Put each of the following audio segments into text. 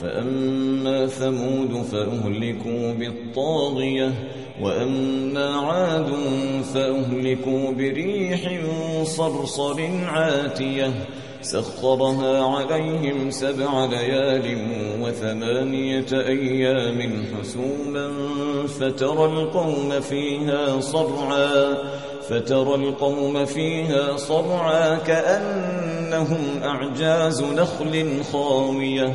فأما ثمود فأهلكوا بالطاغية وأما عاد فأهلكوا بريح صرصر عاتية. سخرها عليهم سبع ليال وثمانية أيام حسوما فترى القوم فيها صرعا فترى القوم فيها صرعا كأنهم أعجاز نخل خاوية.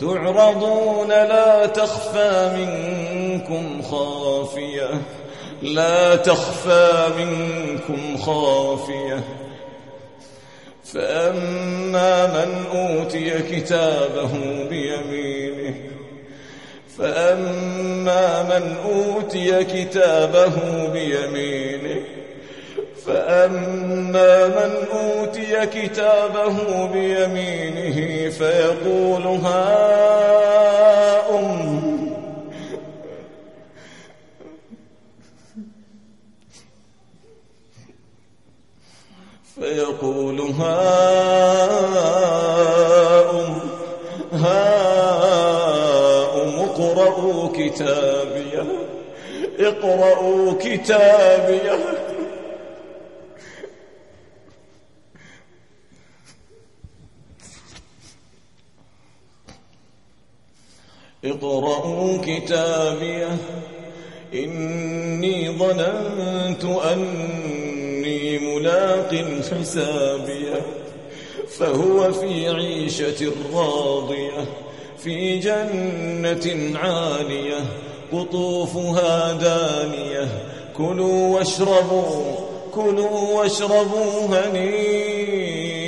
تعرضون لا تخفى منكم خافية. لا تخفى منكم خافية. فأما من أوتي كتابه بيمينه فأما من أوتي كتابه بيمينه فأما من أوتي كتابه بيمينه فيقول هاؤم فيقول هاؤم هاؤم اقرءوا كتابيه اقرءوا كتابيه اقرأوا كتابيه. إني ظننت أني ملاق حسابيه. فهو في عيشة راضية في جنة عالية قطوفها دانية. كلوا واشربوا كلوا واشربوا هنيئا.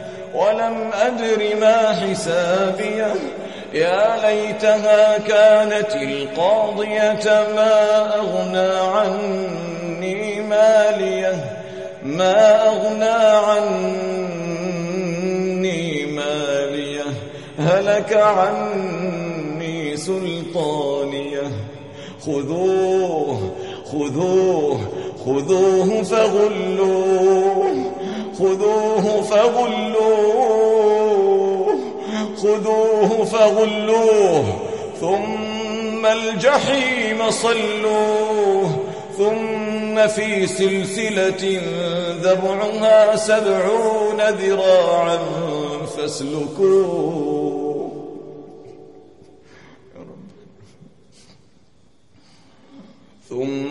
ولم أدر ما حسابيه. يا ليتها كانت القاضية ما أغنى عني ماليه. ما أغنى عني ماليه. هلك عني سلطانيه. خذوه خذوه خذوه فغلوه. خذوه فغلوه خذوه فغلوه ذم الجحيم صلوه ثم في سلسلة ذرعها سبعون ذراعا فاسلكوه. ثم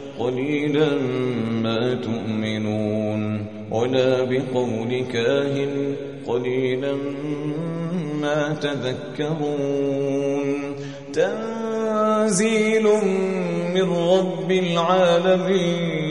قليلا ما تؤمنون. ولا بقول كاهن قليلا ما تذكرون. تنزيل من رب العالمين.